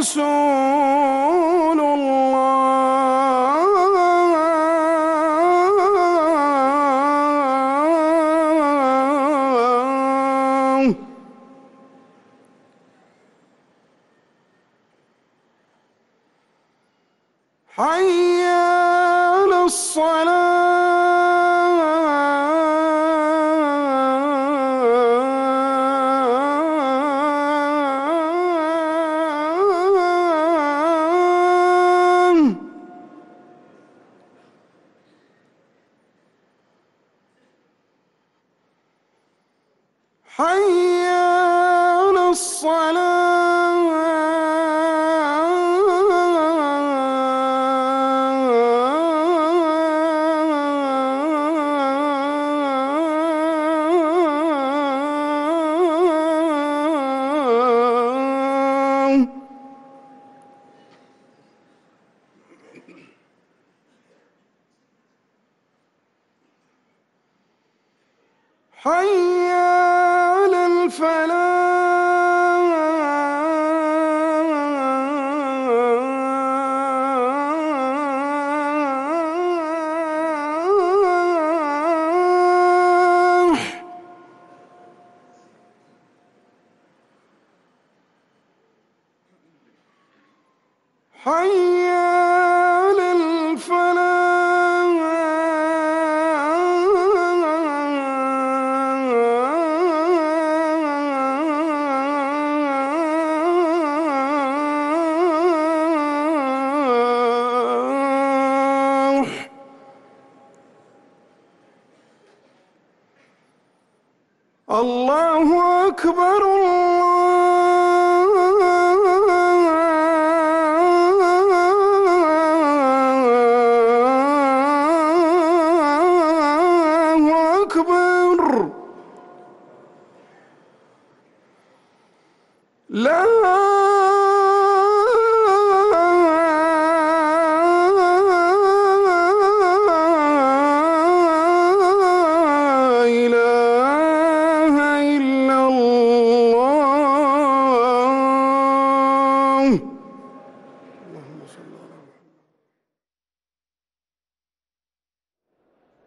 رسول الله. حي على الصلاة حي على الصلاة. حي حي على الفلاح الله أكبر الله لا. إله إلا الله.